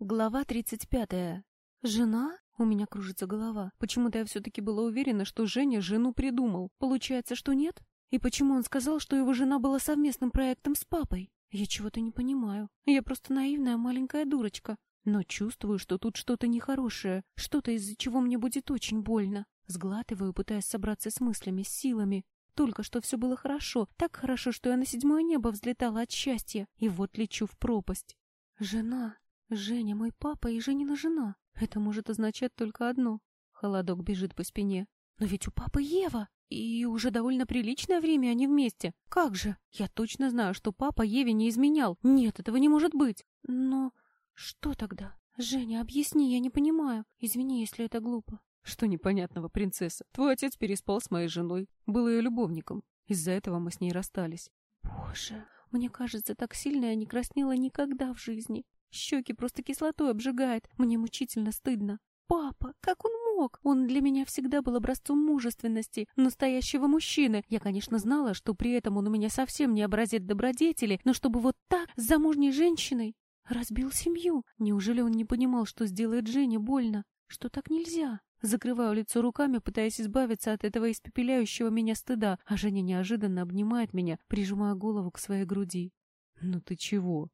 Глава 35. Жена? У меня кружится голова. Почему-то я все-таки была уверена, что Женя жену придумал. Получается, что нет? И почему он сказал, что его жена была совместным проектом с папой? Я чего-то не понимаю. Я просто наивная маленькая дурочка. Но чувствую, что тут что-то нехорошее, что-то, из-за чего мне будет очень больно. Сглатываю, пытаясь собраться с мыслями, с силами. Только что все было хорошо, так хорошо, что я на седьмое небо взлетала от счастья, и вот лечу в пропасть. Жена. Женя мой папа и Женина жена. Это может означать только одно. Холодок бежит по спине. Но ведь у папы Ева. И уже довольно приличное время они вместе. Как же? Я точно знаю, что папа Еве не изменял. Нет, этого не может быть. Но что тогда? Женя, объясни, я не понимаю. Извини, если это глупо. Что непонятного, принцесса? Твой отец переспал с моей женой. Был ее любовником. Из-за этого мы с ней расстались. Боже, мне кажется, так сильно я не краснела никогда в жизни. Щеки просто кислотой обжигает. Мне мучительно стыдно. Папа, как он мог? Он для меня всегда был образцом мужественности, настоящего мужчины. Я, конечно, знала, что при этом он у меня совсем не образец добродетели, но чтобы вот так, с замужней женщиной, разбил семью. Неужели он не понимал, что сделает Жене больно? Что так нельзя? Закрываю лицо руками, пытаясь избавиться от этого испепеляющего меня стыда, а Женя неожиданно обнимает меня, прижимая голову к своей груди. «Ну ты чего?»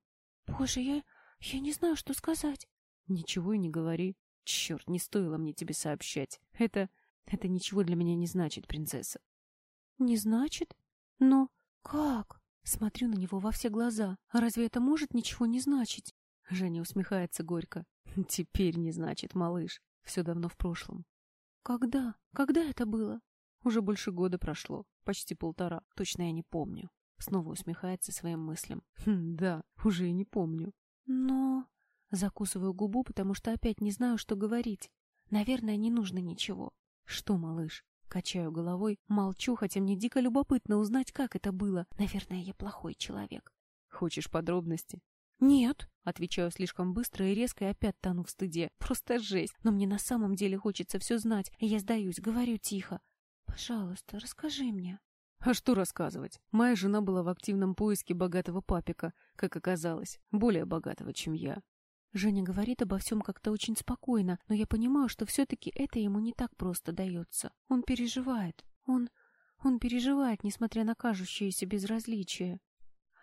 «Боже, я... Я не знаю, что сказать. Ничего и не говори. Черт, не стоило мне тебе сообщать. Это... Это ничего для меня не значит, принцесса. Не значит? Но как? Смотрю на него во все глаза. А разве это может ничего не значить? Женя усмехается горько. Теперь не значит, малыш. Все давно в прошлом. Когда? Когда это было? Уже больше года прошло. Почти полтора. Точно я не помню. Снова усмехается своим мыслям. Хм, да, уже и не помню. Но... Закусываю губу, потому что опять не знаю, что говорить. Наверное, не нужно ничего. Что, малыш? Качаю головой, молчу, хотя мне дико любопытно узнать, как это было. Наверное, я плохой человек. Хочешь подробности? Нет, отвечаю слишком быстро и резко и опять тону в стыде. Просто жесть. Но мне на самом деле хочется все знать, и я сдаюсь, говорю тихо. Пожалуйста, расскажи мне. А что рассказывать? Моя жена была в активном поиске богатого папика, как оказалось, более богатого, чем я. Женя говорит обо всем как-то очень спокойно, но я понимаю, что все-таки это ему не так просто дается. Он переживает. Он... он переживает, несмотря на кажущееся безразличие.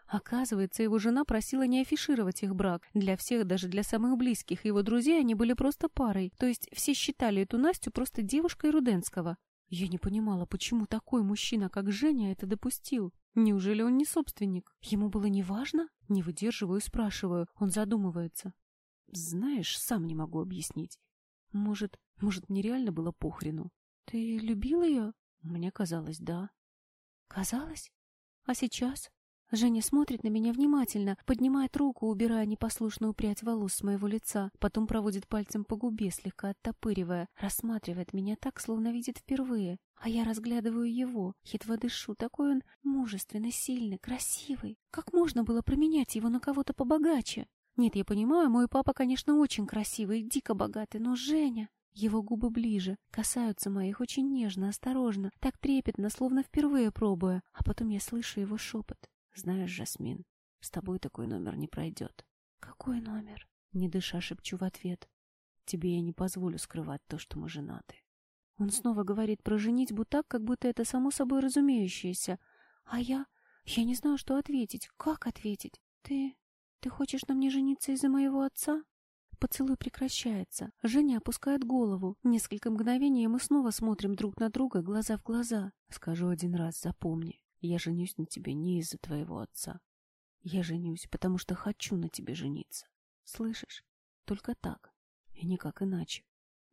Оказывается, его жена просила не афишировать их брак. Для всех, даже для самых близких его друзей, они были просто парой. То есть все считали эту Настю просто девушкой Руденского. Я не понимала, почему такой мужчина, как Женя, это допустил. Неужели он не собственник? Ему было не важно? Не выдерживаю и спрашиваю. Он задумывается. Знаешь, сам не могу объяснить. Может, может, мне реально было похрену. Ты любил ее? Мне казалось, да. Казалось? А сейчас? Женя смотрит на меня внимательно, поднимает руку, убирая непослушную прядь волос с моего лица, потом проводит пальцем по губе, слегка оттопыривая, рассматривает меня так, словно видит впервые. А я разглядываю его, едва дышу, такой он мужественный, сильный, красивый. Как можно было променять его на кого-то побогаче? Нет, я понимаю, мой папа, конечно, очень красивый и дико богатый, но Женя... Его губы ближе, касаются моих очень нежно, осторожно, так трепетно, словно впервые пробуя, а потом я слышу его шепот. Знаешь, Жасмин, с тобой такой номер не пройдет. Какой номер? Не дыша, шепчу в ответ. Тебе я не позволю скрывать то, что мы женаты. Он снова говорит про женитьбу так, как будто это само собой разумеющееся. А я... Я не знаю, что ответить. Как ответить? Ты... Ты хочешь на мне жениться из-за моего отца? Поцелуй прекращается. Женя опускает голову. Несколько мгновений мы снова смотрим друг на друга, глаза в глаза. Скажу один раз, запомни. Я женюсь на тебе не из-за твоего отца. Я женюсь, потому что хочу на тебе жениться. Слышишь? Только так. И никак иначе.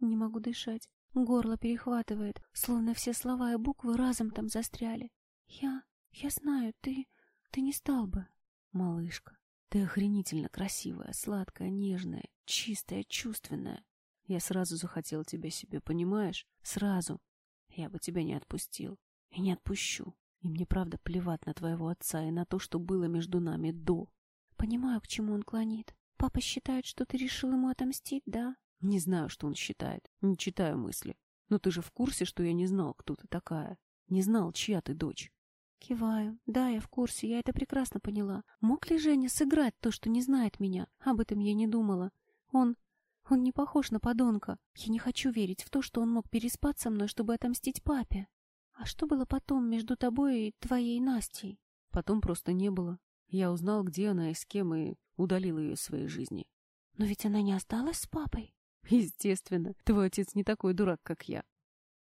Не могу дышать. Горло перехватывает, словно все слова и буквы разом там застряли. Я... я знаю, ты... ты не стал бы. Малышка, ты охренительно красивая, сладкая, нежная, чистая, чувственная. Я сразу захотел тебя себе, понимаешь? Сразу. Я бы тебя не отпустил. И не отпущу. И мне правда плевать на твоего отца и на то, что было между нами до. Понимаю, к чему он клонит. Папа считает, что ты решил ему отомстить, да? Не знаю, что он считает. Не читаю мысли. Но ты же в курсе, что я не знал, кто ты такая. Не знал, чья ты дочь. Киваю. Да, я в курсе, я это прекрасно поняла. Мог ли Женя сыграть то, что не знает меня? Об этом я не думала. Он... он не похож на подонка. Я не хочу верить в то, что он мог переспать со мной, чтобы отомстить папе. А что было потом между тобой и твоей Настей? Потом просто не было. Я узнал, где она и с кем, и удалил ее из своей жизни. Но ведь она не осталась с папой. Естественно. Твой отец не такой дурак, как я.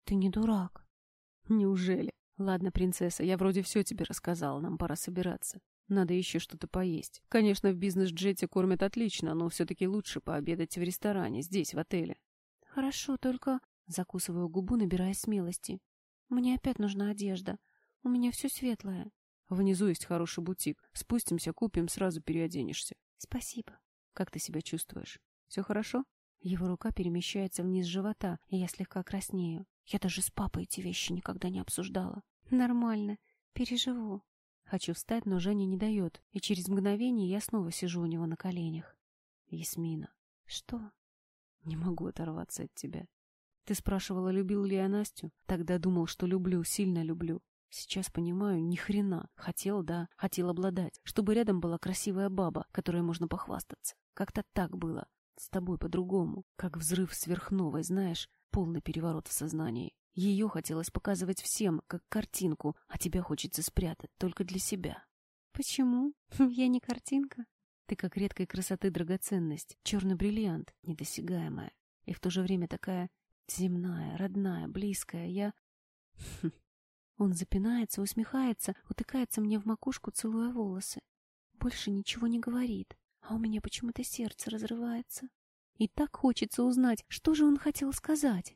Ты не дурак. Неужели? Ладно, принцесса, я вроде все тебе рассказала, нам пора собираться. Надо еще что-то поесть. Конечно, в бизнес-джете кормят отлично, но все-таки лучше пообедать в ресторане, здесь, в отеле. Хорошо, только... Закусываю губу, набирая смелости. Мне опять нужна одежда. У меня все светлое. Внизу есть хороший бутик. Спустимся, купим, сразу переоденешься. Спасибо. Как ты себя чувствуешь? Все хорошо? Его рука перемещается вниз живота, и я слегка краснею. Я даже с папой эти вещи никогда не обсуждала. Нормально. Переживу. Хочу встать, но Женя не дает, и через мгновение я снова сижу у него на коленях. Ясмина. Что? Не могу оторваться от тебя. Ты спрашивала, любил ли я Настю? Тогда думал, что люблю, сильно люблю. Сейчас понимаю, ни хрена. Хотел, да, хотел обладать, чтобы рядом была красивая баба, которой можно похвастаться. Как-то так было. С тобой по-другому. Как взрыв сверхновой, знаешь, полный переворот в сознании. Ее хотелось показывать всем, как картинку, а тебя хочется спрятать только для себя. Почему? Я не картинка. Ты как редкой красоты драгоценность, черный бриллиант, недосягаемая. И в то же время такая земная, родная, близкая. Я... Он запинается, усмехается, утыкается мне в макушку, целуя волосы. Больше ничего не говорит, а у меня почему-то сердце разрывается. И так хочется узнать, что же он хотел сказать.